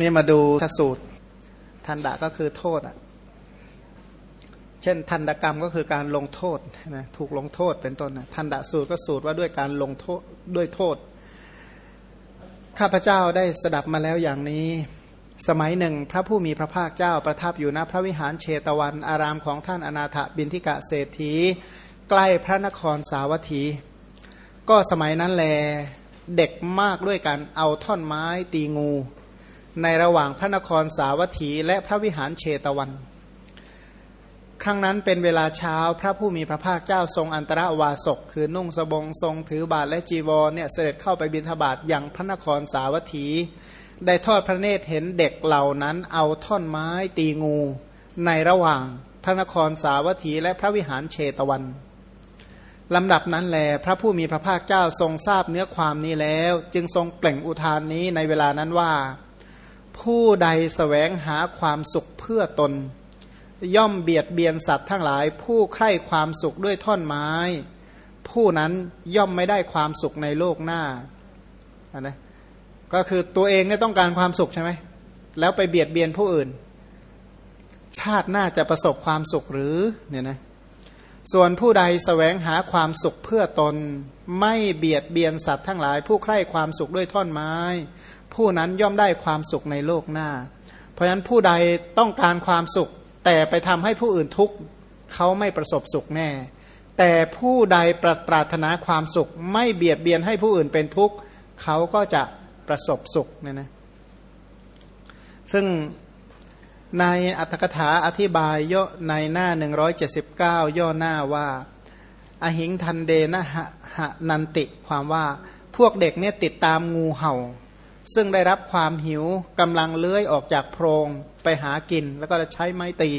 นี่มาดูทสูตร ทันดะก็คือโทษอะ เช่นทันดกรรมก็คือการลงโทษนะถูกลงโทษเป็นต้นนะทันดะสูตรก็สูตรว่าด้วยการลงโทษด้วยโทษ ข้าพเจ้าได้สดับมาแล้วอย่างนี้ สมัยหนึ่ง พระผู้มีพระภาคเจ้าประทับอยู่ณพระวิหารเชตวันอารามของท่านอนาถบินทิกะเศรษฐี ใกล้พระนครสาวัตถี ก็สมัยนั้นแลเด็กมากด้วยกันเอาท่อนไม้ตีงู ในระหว่างพระนครสาวัตถี และพระวิหารเชตวัน ครั้งนั้นเป็นเวลาเช้าพระผู้มีพระภาคเจ้าทรงอันตรวาสกคือนุ่งสบงทรงถือบาทและจีวรเนี่ยเสด็จเข้าไปบิณฑบาตอย่างพระนครสาวัตถี ได้ทอดพระเนตรเห็นเด็กเหล่านั้นเอาท่อนไม้ตีงู ในระหว่างพระนครสาวัตถีและพระวิหารเชตวันลำดับนั้นแลพระผู้มีพระภาคเจ้าทรงทราบเนื้อความนี้แล้ว จึงทรงเปล่งอุทานนี้ในเวลานั้นว่า ผู้ใดสแสวงหาความสุขเพื่อตน ย่อมเบียดเบียนสัตว์ทั้งหลาย ผู้ใคร่ความสุขด้วยท่อนไม้ ผู้นั้นย่อมไม่ได้ความสุขในโลกหน้านะก็คือตัวเองเนี่ยต้องการความสุขใช่ไหมแล้วไปเบียดเบียนผู้อื่น ชาติหน้าจะประสบความสุขหรือเนี่ยนะส่วนผู้ใดสแสวงหาความสุขเพื่อตน ไม่เบียดเบียนสัตว์ทั้งหลาย ผู้ใคร่ความสุขด้วยท่อนไม้ ผู้นั้นย่อมได้ความสุขในโลกหน้า เพราะฉะนั้นผู้ใดต้องการความสุข แต่ไปทำให้ผู้อื่นทุกข์เขาไม่ประสบสุขแน่ แต่ผู้ใดปรารถนาความสุข ไม่เบียดเบียนให้ผู้อื่นเป็นทุกข์เขาก็จะประสบสุขเนี่ยนะซึ่งในอัตถกถาอธิบายย่อในหน้า 179 ย่อหน้าว่า อหิงทันเดนะหะหะนันติความว่าพวกเด็กเนี่ยติดตามงูเห่า ซึ่งได้รับความหิวกำลังเลื้อยออกจากโพรงไปหากิน แล้วก็จะใช้ไม้ตี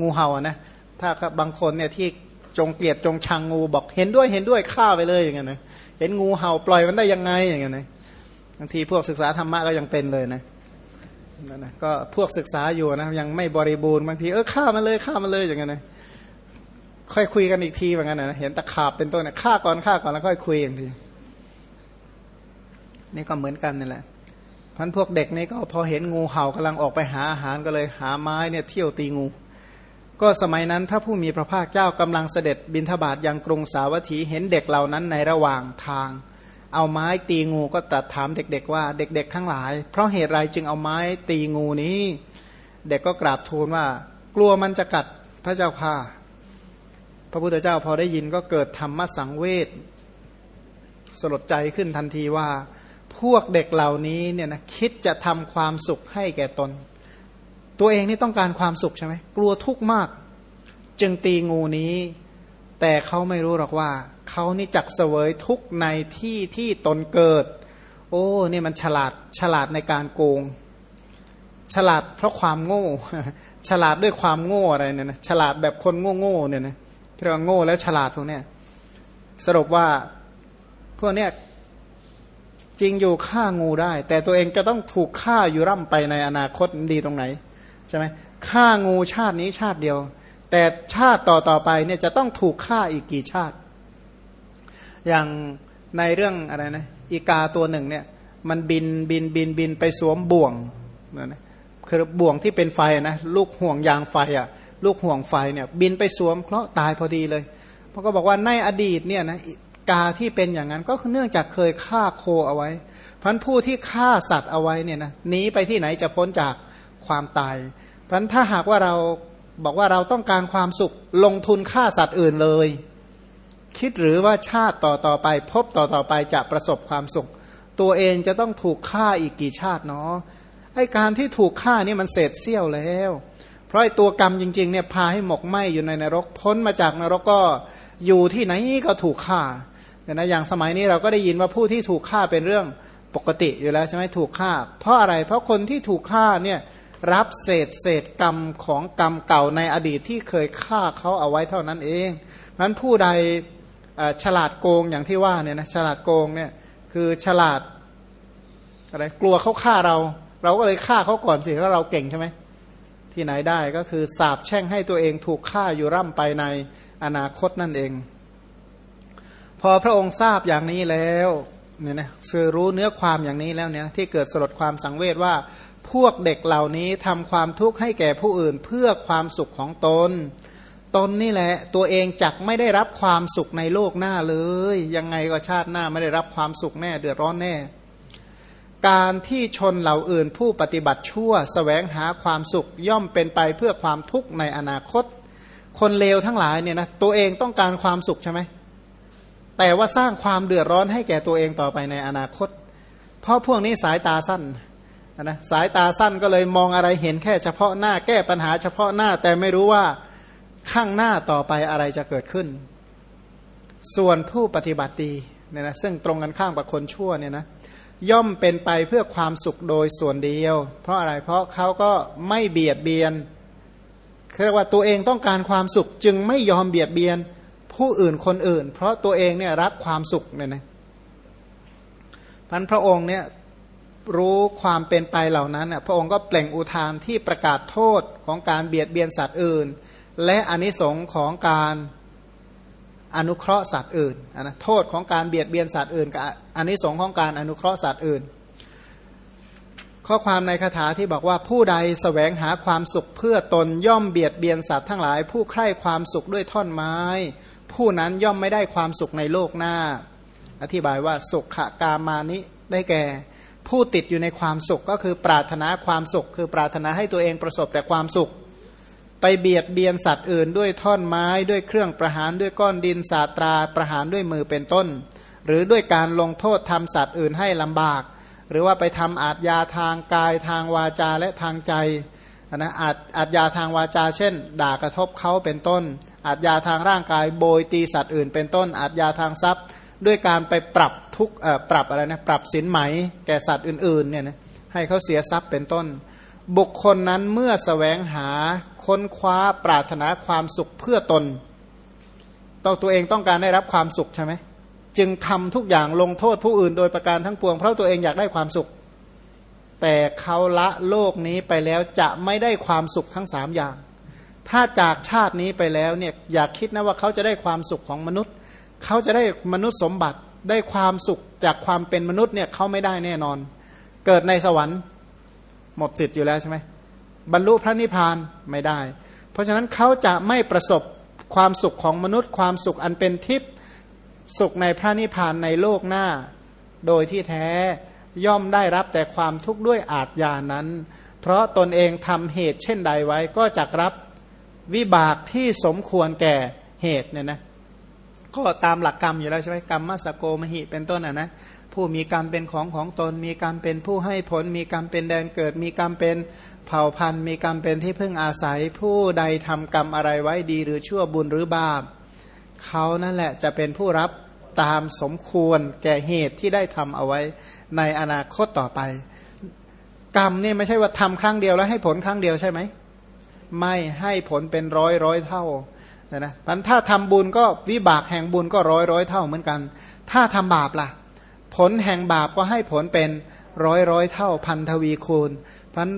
งูเห่านะถ้าบางคนเนี่ยที่จงเกลียดจงชังงูบอกเห็นด้วยเห็นด้วยฆ่าไปเลยอย่างเงี้ยนะเห็นงูเห่าปล่อยมันได้ยังไงอย่างเงี้ยนะบางทีพวกศึกษาธรรมะก็ยังเป็นเลยนะนั่นนะก็พวกศึกษาอยู่นะยังไม่บริบูรณ์บางทีเออฆ่ามันเลยฆ่ามันเลยอย่างเงี้ยนะค่อยคุยกันอีกทีเหมือนกันนะเห็นตะขาบเป็นต้นนะฆ่าก่อนฆ่าก่อนแล้วค่อยคุยอย่างทีนี่ก็เหมือนกันนี่แหละ พันพวกเด็กนี่ก็พอเห็นงูเห่ากำลังออกไปหาอาหารก็เลยหาไม้เนี่ยเที่ยวตีงู ก็สมัยนั้นพระผู้มีพระภาคเจ้ากำลังเสด็จบินทบาทยังกรุงสาวัตถีเห็นเด็กเหล่านั้นในระหว่างทาง เอาไม้ตีงูก็ตรัสถามเด็กๆว่าเด็กๆทั้งหลาย เพราะเหตุไรจึงเอาไม้ตีงูนี้ เด็กก็กราบทูลว่ากลัวมันจะกัดพระเจ้าค่ะพระพุทธเจ้าพอได้ยินก็เกิดธรรมสังเวชสลดใจขึ้นทันทีว่า พวกเด็กเหล่านี้เนี่ยนะคิดจะทำความสุขให้แก่ตน ตัวเองนี่ต้องการความสุขใช่ไหมกลัวทุกข์มาก จึงตีงูนี้ แต่เขาไม่รู้หรอกว่าเขานี่จักเสวยทุกในที่ที่ตนเกิด โอ้เนี่ยมันฉลาดฉลาดในการโกง ฉลาดเพราะความโง่ ฉลาดด้วยความโง่อะไรเนี่ยนะฉลาดแบบคนโง่โง่เนี่ยนะที่เราโง่แล้วฉลาดพวกเนี้ยสรุปว่าพวกเนี้ย จริงอยู่ฆ่างูได้ แต่ตัวเองจะต้องถูกฆ่าอยู่ร่ำไปในอนาคตดีตรงไหนใช่ไหมฆ่างูชาตินี้ชาติเดียว แต่ชาติต่อต่อไปเนี่ยจะต้องถูกฆ่าอีกกี่ชาติ อย่างในเรื่องอะไรนะอีกาตัวหนึ่งเนี่ยมันบินบินบินบินไปสวมบ่วงนะคือบ่วงที่เป็นไฟนะลูกห่วงยางไฟอะลูกห่วงไฟเนี่ยบินไปสวมเพราะตายพอดีเลยเพราะก็บอกว่าในอดีตเนี่ยนะ กาที่เป็นอย่างนั้นก็เนื่องจากเคยฆ่าโคเอาไว้พันผู้ที่ฆ่าสัตว์เอาไว้เนี่ยนะหนีไปที่ไหนจะพ้นจากความตายพันถ้าหากว่าเราบอกว่าเราต้องการความสุขลงทุนฆ่าสัตว์อื่นเลย คิดหรือว่าชาติต่อต่อไป พบต่อต่อไปจะประสบความสุข ตัวเองจะต้องถูกฆ่าอีกกี่ชาติเนาะไอการที่ถูกฆ่านี่มันเศษเสี้ยวแล้ว เพราะไอตัวกรรมจริงๆเนี่ยพาให้หมกไหมอยู่ในนรก พ้นมาจากนรกก็อยู่ที่ไหนก็ถูกฆ่า แต่นะอย่างสมัยนี้เราก็ได้ยินว่าผู้ที่ถูกฆ่าเป็นเรื่องปกติอยู่แล้วใช่ไหมถูกฆ่า เพราะอะไร เพราะคนที่ถูกฆ่าเนี่ยรับเศษเศษกรรมของกรรมเก่าในอดีตที่เคยฆ่าเขาเอาไว้เท่านั้นเองนั้นผู้ใดฉลาดโกงอย่างที่ว่าเนี่ยนะฉลาดโกงเนี่ยคือฉลาดอะไรกลัวเขาฆ่าเรา เราก็เลยฆ่าเขาก่อนสิเพราะเราเก่งใช่ไหมที่ไหนได้ก็คือสาบแช่งให้ตัวเองถูกฆ่าอยู่ร่ำไปในอนาคตนั่นเอง พอพระองค์ทราบอย่างนี้แล้วเนี่ยนะคือรู้เนื้อความอย่างนี้แล้วเนี่ยที่เกิดสลดความสังเวชว่า พวกเด็กเหล่านี้ทำความทุกข์ให้แก่ผู้อื่นเพื่อความสุขของตน ตนนี่แหละ ตัวเองจักไม่ได้รับความสุขในโลกหน้าเลย ยังไงก็ชาติหน้าไม่ได้รับความสุขแน่เดือดร้อนแน่ การที่ชนเหล่าอื่นผู้ปฏิบัติชั่วสแสวงหาความสุขย่อมเป็นไปเพื่อความทุกข์ในอนาคต คนเลวทั้งหลายเนี่ยนะตัวเองต้องการความสุขใช่ไหม แต่ว่าสร้างความเดือดร้อนให้แก่ตัวเองต่อไปในอนาคต เพราะพวกนี้สายตาสั้นนะสายตาสั้นก็เลยมองอะไรเห็นแค่เฉพาะหน้าแก้ปัญหาเฉพาะหน้าแต่ไม่รู้ว่าข้างหน้าต่อไปอะไรจะเกิดขึ้น ส่วนผู้ปฏิบัติดีเนี่ยนะซึ่งตรงกันข้ามกับคนชั่วเนี่ยนะย่อมเป็นไปเพื่อความสุขโดยส่วนเดียว เพราะอะไรเพราะเขาก็ไม่เบียดเบียนเรียกว่าตัวเองต้องการความสุขจึงไม่ยอมเบียดเบียน ผู้อื่นคนอื่น เพราะตัวเองเนี่ยรักความสุขเนี่ยนะพันพระองค์เนี่ยรู้ความเป็นไปเหล่านั้นน่ยพระองค์ก็เปล่งอุทานที่ประกาศโทษของการเบียดเบียนสัตว์อื่น และอนิสงค์ของการอนุเคราะห์สัตว์อื่นนะโทษของการเบียดเบียนสัตว์อื่นกับอนิสงค์ของการอนุเคราะห์สัตว์อื่น ข้อความในคาถาที่บอกว่าผู้ใดสแสวงหาความสุขเพื่อตนย่อมเบียดเบียนสัตว์ทั้งหลาย ผู้ใคร่ความสุขด้วยท่อนไม้ ผู้นั้นย่อมไม่ได้ความสุขในโลกหน้า อธิบายว่าสุขกามานิได้แก่ ผู้ติดอยู่ในความสุขก็คือปรารถนาความสุข คือปรารถนาให้ตัวเองประสบแต่ความสุข ไปเบียดเบียนสัตว์อื่นด้วยท่อนไม้ด้วยเครื่องประหารด้วยก้อนดินสาตราประหารด้วยมือเป็นต้น หรือด้วยการลงโทษทำสัตว์อื่นให้ลำบาก หรือว่าไปทำอาทยาทางกายทางวาจาและทางใจ นะอาจอาจยาทางวาจา เช่น ด่ากระทบเขาเป็นต้น อาจยาทางร่างกายโบยตีสัตว์อื่นเป็นต้น อาจยาทางทรัพย์ ด้วยการไปปรับทุกปรับอะไรนะปรับสินไหมแก่สัตว์อื่นๆเนี่ยนะให้เขาเสียทรัพย์เป็นต้น บุคคลนั้นเมื่อสแสวงหาค้นคว้าปรารถนาความสุขเพื่อตนต้อตัวเองต้องการได้รับความสุขใช่ไหมจึงทำทุกอย่างลงโทษผู้อื่นโดยประการทั้งปวงเพราะตัวเองอยากได้ความสุข แต่เขาละโลกนี้ไปแล้วจะไม่ได้ความสุขทั้งสามอย่าง ถ้าจากชาตินี้ไปแล้วเนี่ยอยากคิดนะว่าเขาจะได้ความสุขของมนุษย์ เขาจะได้มนุษย์สมบัติได้ความสุขจากความเป็นมนุษย์เนี่ยเขาไม่ได้แน่นอน เกิดในสวรรค์ หมดสิทธิ์อยู่แล้วใช่ไหมบรรลุพระนิพพานไม่ได้ เพราะฉะนั้นเขาจะไม่ประสบความสุขของมนุษย์ ความสุขอันเป็นทิพย์สุขในพระนิพพานในโลกหน้า โดยที่แท้ ย่อมได้รับแต่ความทุกข์ด้วยอาทยานั้น เพราะตนเองทำเหตุเช่นใดไว้ก็จะรับวิบากที่สมควรแก่เหตุเนี่ยนะก็ตามหลักกรรมอยู่แล้วใช่ไหมกรรมมัสโกมหิเป็นต้นอะนะผู้มีกรรมเป็นของของตน มีกรรมเป็นผู้ให้ผล มีกรรมเป็นแดนเกิด มีกรรมเป็นเผ่าพันธุ์ มีกรรมเป็นที่พึ่งอาศัย ผู้ใดทำกรรมอะไรไว้ดีหรือชั่วบุญหรือบาปเขานั่นแหละจะเป็นผู้รับ ตามสมควรแก่เหตุที่ได้ทำเอาไว้ในอนาคตต่อไป กรรมนี่ไม่ใช่ว่าทำครั้งเดียวแล้วให้ผลครั้งเดียวใช่ไหมไม่ให้ผลเป็นร้อยร้อยเท่านะมันถ้าทำบุญก็วิบากแห่งบุญก็ร้อยร้อยเท่าเหมือนกัน ถ้าทำบาปล่ะ ผลแห่งบาปก็ให้ผลเป็นร้อยร้อยเท่าพันทวีคูณพัน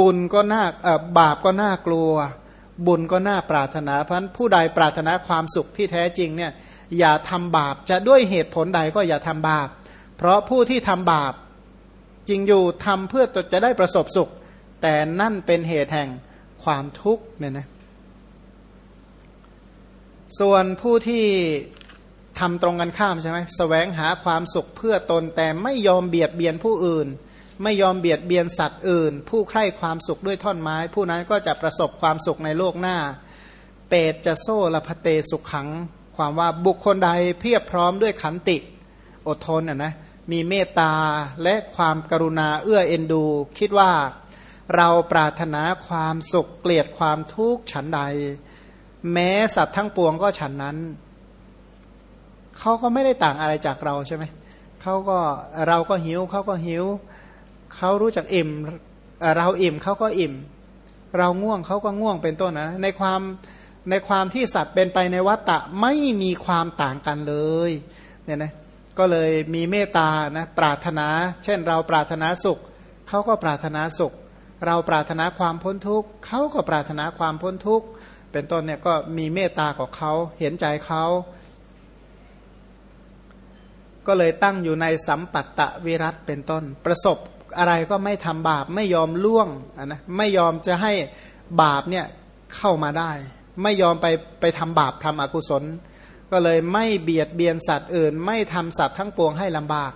บุญก็น่าบาปก็น่ากลัว บุญก็น่าปรารถนาพันผู้ใดปรารถนาความสุขที่แท้จริงเนี่ย อย่าทำบาปจะด้วยเหตุผลใดก็อย่าทำบาป เพราะผู้ที่ทำบาปจริงอยู่ทำเพื่อจะได้ประสบสุข แต่นั่นเป็นเหตุแห่งความทุกข์เนี่ยนะส่วนผู้ที่ทำตรงกันข้ามใช่ไหมสแสวงหาความสุขเพื่อตนแต่ไม่ยอมเบียดเบียนผู้อื่น ไม่ยอมเบียดเบียนสัตว์อื่น ผู้ใคร่ความสุขด้วยท่อนไม้ ผู้นั้นก็จะประสบความสุขในโลกหน้า เปตจะโซละพเตสุขขัง ความว่าบุคคลใดเพียบพร้อมด้วยขันติ อดทนอะนะมีเมตตาและความกรุณาเอื้อเอ็นดู คิดว่าเราปรารถนาความสุขเกลียดความทุกข์ฉันใด แม้สัตว์ทั้งปวงก็ฉันนั้นเขาก็ไม่ได้ต่างอะไรจากเราใช่ไหมเขาก็เราก็หิวเขาก็หิวเขารู้จักอิ่มเราอิ่มเขาก็อิ่ม เราง่วงเขาก็ง่วงเป็นต้นนะในความ ในความที่สัตว์เป็นไปในวัฏฏะไม่มีความต่างกันเลยเนี่ยนะก็เลยมีเมตตานะปรารถนา เช่นเราปรารถนาสุขเขาก็ปรารถนาสุข เราปรารถนาความพ้นทุกข์เขาก็ปรารถนาความพ้นทุกข์เป็นต้นเนี่ยก็มีเมตตากับเขาเห็นใจเขาก็เลยตั้งอยู่ในสัมปัตตวิรัตเป็นต้น ประสบอะไรก็ไม่ทำบาปไม่ยอมล่วงนะไม่ยอมจะให้บาปเนี่ยเข้ามาได้ ไม่ยอมไปไปทำบาปทำอกุศล ก็เลยไม่เบียดเบียนสัตว์อื่น ไม่ทำสัตว์ทั้งปวงให้ลำบาก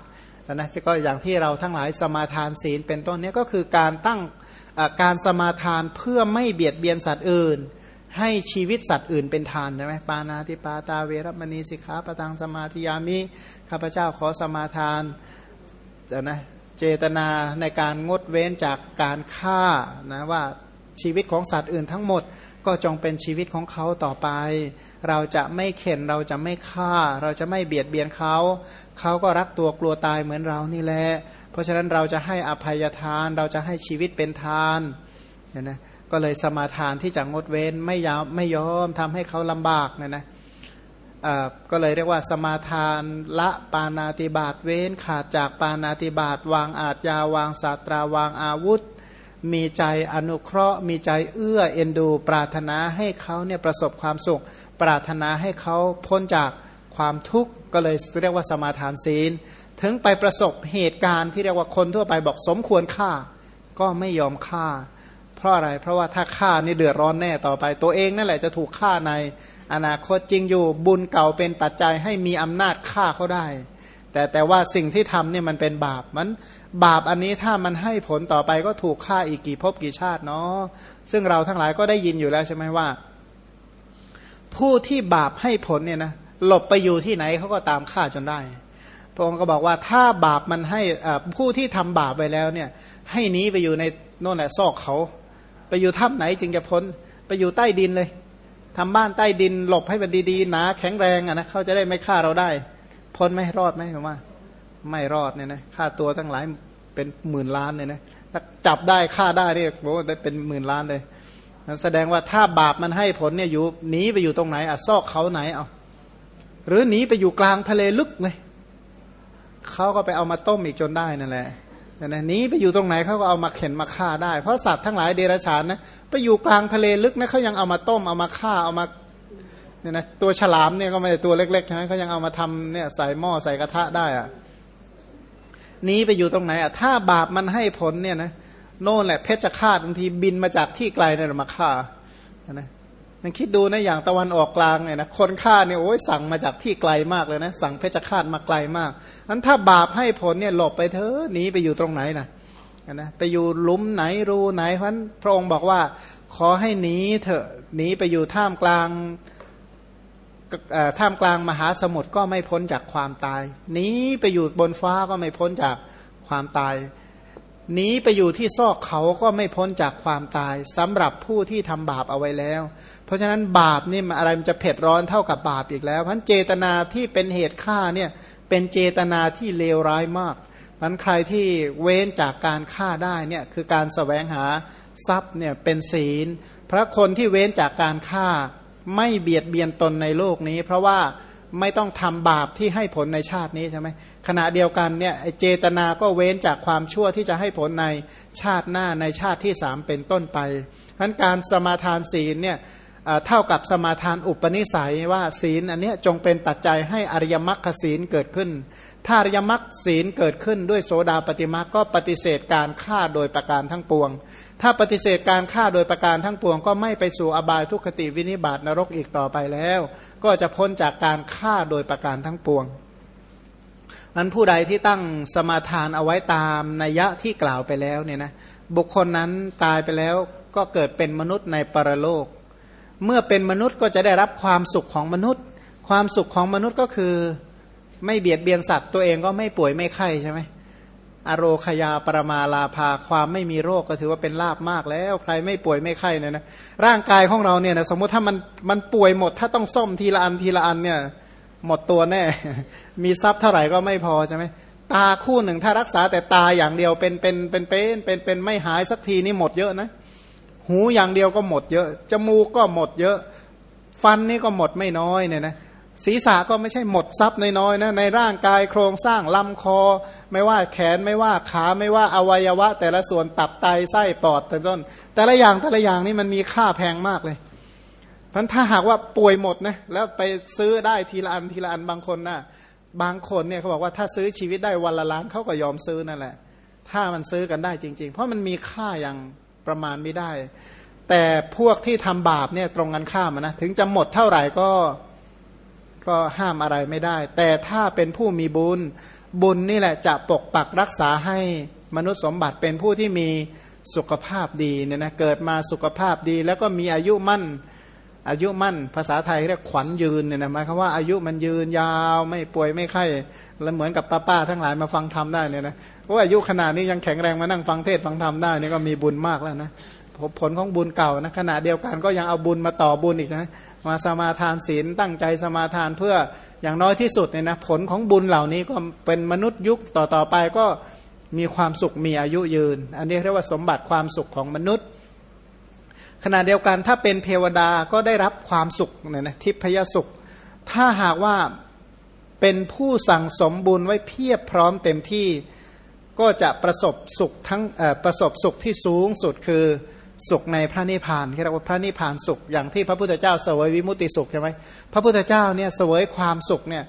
นะก็อย่างที่เราทั้งหลายสมาทานศีลเป็นต้นนี้ก็คือการตั้งการสมาทานเพื่อไม่เบียดเบียนสัตว์อื่น ให้ชีวิตสัตว์อื่นเป็นทานใช่ไหมปานาติปาตาเวรมณีสิกขาปตังสมาธิยามิข้าพเจ้าขอสมาทานนะเจตนาในการงดเว้นจากการฆ่านะว่า ชีวิตของสัตว์อื่นทั้งหมด ก็จงเป็นชีวิตของเขาต่อไป เราจะไม่เข็นเราจะไม่ฆ่า เราจะไม่เบียดเบียนเขา เขาก็รักตัวกลัวตายเหมือนเรานี่แหละเพราะฉะนั้นเราจะให้อภัยทาน เราจะให้ชีวิตเป็นทานเนี่ยนะก็เลยสมาทานที่จะงดเว้นไม่ยาวไม่ยอมทำให้เขาลำบากเนี่ยนะก็เลยเรียกว่าสมาทานละปานาติบาตเว้นขาดจากปานาติบาตวางอาจยาวางศาสตราวางอาวุธ มีใจอนุเคราะห์ มีใจเอื้อเอ็นดู ปรารถนาให้เขาเนี่ยประสบความสุข ปรารถนาให้เขาพ้นจากความทุกข์ก็เลยเรียกว่าสมาทานศีล ถึงไปประสบเหตุการณ์ที่เรียกว่าคนทั่วไปบอกสมควรฆ่า ก็ไม่ยอมฆ่า เพราะอะไรเพราะว่าถ้าฆ่านี่เดือดร้อนแน่ต่อไป ตัวเองนั่นแหละจะถูกฆ่าในอนาคตจริงอยู่บุญเก่าเป็นปัจจัยให้มีอำนาจฆ่าเขาได้ แต่แต่ว่าสิ่งที่ทำเนี่ยมันเป็นบาปมัน บาปอันนี้ถ้ามันให้ผลต่อไปก็ถูกฆ่าอีกกี่ภพกี่ชาติเนาะซึ่งเราทั้งหลายก็ได้ยินอยู่แล้วใช่ไหมว่า ผู้ที่บาปให้ผลเนี่ยนะหลบไปอยู่ที่ไหนเขาก็ตามฆ่าจนได้พระองค์ก็บอกว่าถ้าบาปมันให้ผู้ที่ทำบาปไปแล้วเนี่ย ให้หนีไปอยู่ในโน่นแหละซอกเขา ไปอยู่ถ้ำไหนจึงจะพ้นไปอยู่ใต้ดินเลยทำบ้านใต้ดินหลบให้มันดีๆหนาแข็งแรงอะนะเขาจะได้ไม่ฆ่าเราได้ พ้นไหมรอดไหมผมว่า ไม่รอดเนี่ยนะฆ่าตัวตั้งหลายเป็นหมื่นล้านเลยนะถ้าจับได้ฆ่าได้เรียกว่าได้เป็นหมื่นล้านเลยแสดงว่าถ้าบาปมันให้ผลเนี่ยอยู่หนีไปอยู่ตรงไหนอะซอกเขาไหนเอาหรือหนีไปอยู่กลางทะเลลึกเลยเขาก็ไปเอามาต้มอีกจนได้นั่นแหละนะนี้ไปอยู่ตรงไหนเขาก็เอามาเข็นมาฆ่าได้ เพราะสัตว์ทั้งหลายเดรัจฉานนะไปอยู่กลางทะเลลึกนะเขายังเอามาต้มเอามาฆ่าเอามาเนี่ยนะตัวฉลามเนี่ยก็ไม่ได้ตัวเล็กๆนะเขายังเอามาทำเนี่ยใส่หม้อใส่กระทะได้อะ นี้ไปอยู่ตรงไหนอะถ้าบาปมันให้ผลเนี่ยนะโน่นแหละเพชฌฆาตบางทีบินมาจากที่ไกลเนี่ยมาฆ่านะยังคิดดูนะอย่างตะวันออกกลางเนี่ยนะคนฆ่าเนี่ยโอ้ยสั่งมาจากที่ไกลมากเลยนะสั่งเพชฌฆาตมาไกลมากนั้นถ้าบาปให้ผลเนี่ยหลบไปเถอะหนีไปอยู่ตรงไหนนะนะไปอยู่ลุมไหนรูไหนเพราะพระองค์บอกว่า ขอให้หนีเถอะหนีไปอยู่ท่ามกลาง ท่ามกลางมหาสมุทรก็ไม่พ้นจากความตายหนีไปอยู่บนฟ้าก็ไม่พ้นจากความตายหนีไปอยู่ที่ซอกเขาก็ไม่พ้นจากความตายสำหรับผู้ที่ทำบาปเอาไว้แล้ว เพราะฉะนั้นบาปนี่อะไรมันจะเผ็ดร้อนเท่ากับบาปอีกแล้วเพราะเจตนาที่เป็นเหตุฆ่าเนี่ยเป็นเจตนาที่เลวร้ายมากมันใครที่เว้นจากการฆ่าได้เนี่ยคือการสแสวงหาทรัพย์เนี่ยเป็นศีล พระคนที่เว้นจากการฆ่า ไม่เบียดเบียนตนในโลกนี้ เพราะว่าไม่ต้องทำบาปที่ให้ผลในชาตินี้ใช่ไหมขณะเดียวกันเนี่ยเจตนาก็เว้นจากความชั่วที่จะให้ผลในชาติหน้าในชาติที่สามเป็นต้นไปเพราะการสมาทานศีลเนี่ยเท่ากับสมาทานอุปนิสัยว่าศีลอันนี้จงเป็นปัจจัยให้อริยมรรคศีลเกิดขึ้น ถ้าอริยมรรคศีลเกิดขึ้นด้วยโสดาปฏิมาก็ปฏิเสธการฆ่าโดยประการทั้งปวง ถ้าปฏิเสธการฆ่าโดยประการทั้งปวง ก็ไม่ไปสู่อบายทุกขติวินิบาตนรกอีกต่อไปแล้ว ก็จะพ้นจากการฆ่าโดยประการทั้งปวงนั้นผู้ใดที่ตั้งสมาทานเอาไว้ตามนัยยะที่กล่าวไปแล้วเนี่ยนะบุคคลนั้นตายไปแล้วก็เกิดเป็นมนุษย์ในปรโลก เมื่อเป็นมนุษย์ก็จะได้รับความสุขของมนุษย์ ความสุขของมนุษย์ก็คือไม่เบียดเบียนสัตว์ตัวเองก็ไม่ป่วยไม่ไข้ใช่ไหม อโรคยาปรมาลาภาความไม่มีโรคก็ถือว่าเป็นลาบมากแล้ว ใครไม่ป่วยไม่ไข้เนี่ยนะร่างกายของเราเนี่ยนะสมมติถ้ามันมันป่วยหมด ถ้าต้องซ่อมทีละอันทีละอันเนี่ยหมดตัวแน่ มีทรัพย์เท่าไหร่ก็ไม่พอใช่ไหมตาคู่หนึ่งถ้ารักษาแต่ตาอย่างเดียวเป็นเป็นเป็นเป็นเป็นเป็นไม่หายสักทีนี่หมดเยอะนะ หูอย่างเดียวก็หมดเยอะ จมูกก็หมดเยอะ ฟันนี่ก็หมดไม่น้อยเนี่ยนะ ศีรษะก็ไม่ใช่หมดทรัพย์น้อยๆนะในร่างกายโครงสร้างลำคอ ไม่ว่าแขนไม่ว่าขาไม่ว่าอวัยวะ แต่ละส่วนตับไตไส้ปอดแต่ต้น แต่ละอย่างแต่ละอย่างนี่มันมีค่าแพงมากเลยพันถ้าหากว่าป่วยหมดนะแล้วไปซื้อได้ทีละอันทีละอันบางคนนะบางคนเนี่ยเขาบอกว่าถ้าซื้อชีวิตได้วันละล้านเขาก็ยอมซื้อนั่นแหละ ถ้ามันซื้อกันได้จริง ๆ เพราะมันมีค่าอย่างประมาณไม่ได้ แต่พวกที่ทำบาปเนี่ยตรงกันข้ามนะถึงจะหมดเท่าไหร่ก็ ก็ห้ามอะไรไม่ได้ แต่ถ้าเป็นผู้มีบุญ บุญนี่แหละจะปกปักรักษาให้มนุษย์สมบัติเป็นผู้ที่มีสุขภาพดีเนี่ยนะเกิดมาสุขภาพดี แล้วก็มีอายุมั่น อายุมั่น ภาษาไทยเรียกขวัญยืนเนี่ยนะหมายความว่าอายุมันยืนยาวไม่ป่วยไม่ไข้แล้วเหมือนกับป้าป้าทั้งหลายมาฟังธรรมได้เนี่ยนะเพราะอายุขนาดนี้ยังแข็งแรงมานั่งฟังเทศฟังธรรมได้นี่ก็มีบุญมากแล้วนะผลของบุญเก่านะขณะเดียวกันก็ยังเอาบุญมาต่อบุญอีกนะ มาสมาทานศีลตั้งใจสมาทานเพื่ออย่างน้อยที่สุดเนี่ยนะผลของบุญเหล่านี้ก็เป็นมนุษย์ยุคต่อต่อไปก็มีความสุขมีอายุยืน อันนี้เรียกว่าสมบัติความสุขของมนุษย์ ขณะเดียวกันถ้าเป็นเทวดาก็ได้รับความสุขเนี่ยนะทิพยสุข ถ้าหากว่าเป็นผู้สั่งสมบุญไว้เพียบพร้อมเต็มที่ก็จะประสบสุขทั้งประสบสุขที่สูงสุดคือ สุขในพระนิพพานที่เรียกว่าพระนิพพานสุขอย่างที่พระพุทธเจ้าเสวยวิมุตติสุขใช่ไหมพระพุทธเจ้าเนี่ยเสวยความสุขเนี่ย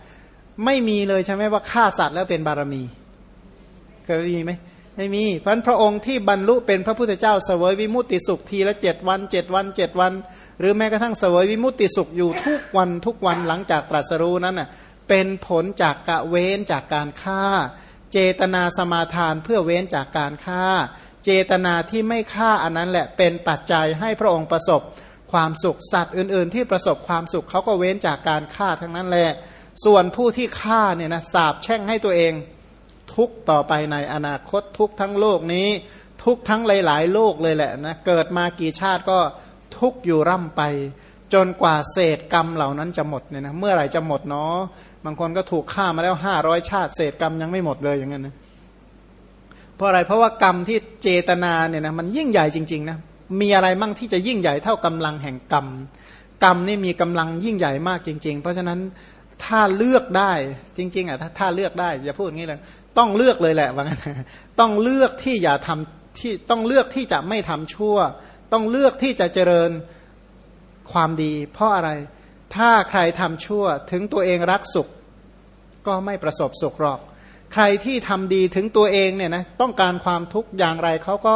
ไม่มีเลยใช่ไหมว่าฆ่าสัตว์แล้วเป็นบารมีเคยมีไหมไม่มีเพราะพระองค์ที่บรรลุเป็นพระพุทธเจ้าเสวยวิมุตติสุขทีละเจ็ดวันเจ็ดวันเจ็ดวัน หรือแม้กระทั่งเสวยวิมุติสุขอยู่ทุกวันทุกวันหลังจากตรัสรู้นั้นน่ะเป็นผลจากกะเว้นจากการฆ่า เจตนาสมาทานเพื่อเว้นจากการฆ่า เจตนาที่ไม่ฆ่าอันนั้นแหละเป็นปัจจัยให้พระองค์ประสบความสุขสัตว์อื่น ๆ ที่ประสบความสุขเขาก็เว้นจากการฆ่าทั้งนั้นแหละ ส่วนผู้ที่ฆ่าเนี่ยนะสาบแช่งให้ตัวเอง ทุกต่อไปในอนาคตทุกทั้งโลกนี้ ทุกทั้งหลาย ๆ โลกเลยแหละนะเกิดมากี่ชาติก็ทุกอยู่ร่ำไป จนกว่าเศษกรรมเหล่านั้นจะหมดเนี่ยนะเมื่อไหร่จะหมดเนาะบางคนก็ถูกฆ่ามาแล้วห้าร้อยชาติ เศษกรรมยังไม่หมดเลยอย่างนั้นนะ เพราะอะไรเพราะว่ากรรมที่เจตนาเนี่ยนะมันยิ่งใหญ่จริงๆนะมีอะไรมั่งที่จะยิ่งใหญ่เท่ากำลังแห่งกรรม กรรมนี่มีกำลังยิ่งใหญ่มากจริง ๆ เพราะฉะนั้นถ้าเลือกได้จริงๆอะถ้าถ้าเลือกได้อย่าพูดงี้เลยต้องเลือกเลยแหละว่างั้นต้องเลือกที่อย่าทำที่ต้องเลือกที่จะไม่ทำชั่ว ต้องเลือกที่จะเจริญความดี เพราะอะไรถ้าใครทำชั่วถึงตัวเองรักสุข ก็ไม่ประสบสุขหรอก ใครที่ทำดีถึงตัวเองเนี่ยนะต้องการความทุกข์อย่างไรเขาก็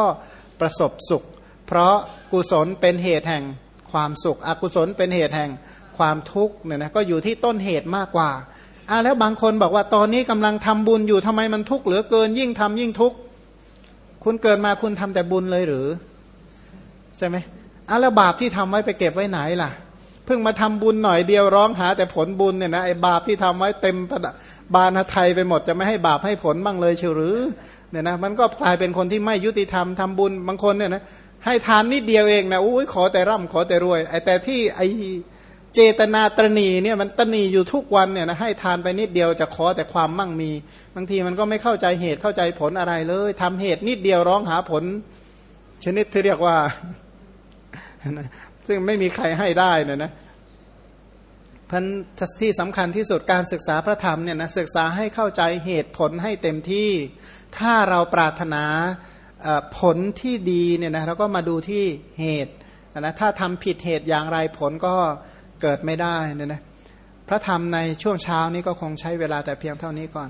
ประสบสุข เพราะกุศลเป็นเหตุแห่งความสุข อกุศลเป็นเหตุแห่งความทุกข์เนี่ยนะก็อยู่ที่ต้นเหตุมากกว่าอ่าแล้วบางคนบอกว่าตอนนี้กำลังทำบุญอยู่ทำไมมันทุกข์เหลือเกินยิ่งทำยิ่งทุกข์คุณเกิดมาคุณทำแต่บุญเลยหรือใช่ไหมอ่าแล้วบาปที่ทำไว้ไปเก็บไว้ไหนล่ะ เพิ่งมาทำบุญหน่อยเดียวร้องหาแต่ผลบุญเนี่ยนะไอ้บาปที่ทำไว้เต็มบานไทยไปหมดจะไม่ให้บาปให้ผลบ้างเลยเชียวหรือเนี่ยนะมันก็กลายเป็นคนที่ไม่ยุติธรรมทำบุญบางคนเนี่ยนะให้ทานนิดเดียวเองนะอุ้ยขอแต่ร่ำขอแต่รวยไอ้แต่ที่ไอ้เจตนาตรณีเนี่ยมันตรณีอยู่ทุกวันเนี่ยนะให้ทานไปนิดเดียวจะขอแต่ความมั่งมี บางทีมันก็ไม่เข้าใจเหตุเข้าใจผลอะไรเลยทำเหตุนิดเดียวร้องหาผล ชนิดที่เรียกว่า ซึ่งไม่มีใครให้ได้นะนะพันที่สำคัญที่สุดการศึกษาพระธรรมเนี่ยนะศึกษาให้เข้าใจเหตุผลให้เต็มที่ ถ้าเราปรารถนาผลที่ดีเนี่ยนะเราก็มาดูที่เหตุนะถ้าทำผิดเหตุอย่างไรผลก็เกิดไม่ได้เนี่ยนะพระธรรมในช่วงเช้านี้ก็คงใช้เวลาแต่เพียงเท่านี้ก่อน